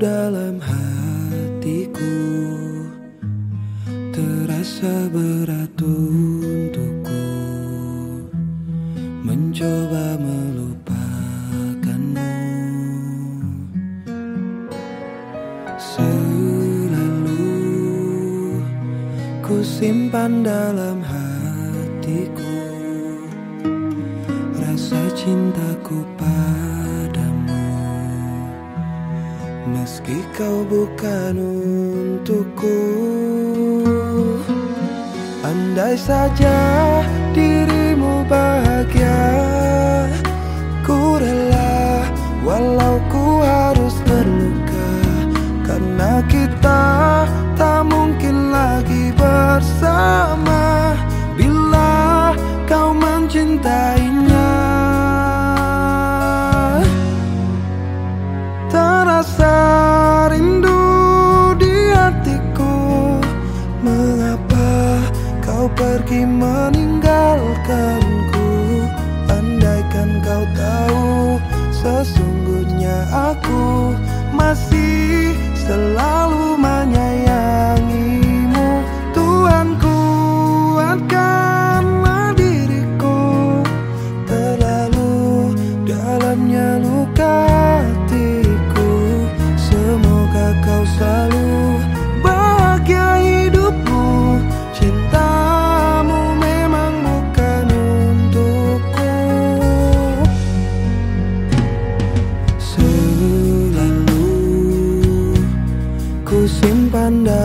dalam hatiku. Terasa berat untukku. Mencoba melupakanmu. Selalu ku simpan dalam hatiku. Rasa cintaku padamu Meski kau bukan untukku Andai saja dirimu bahagia pergi meninggalkanku. Andaikan kau tahu sesungguhnya aku masih selalu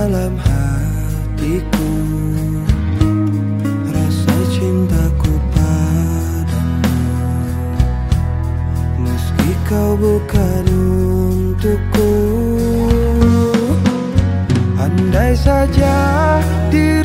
dalam hatiku. Rasa cintaku padamu. Meski kau bukan untukku. Andai saja diri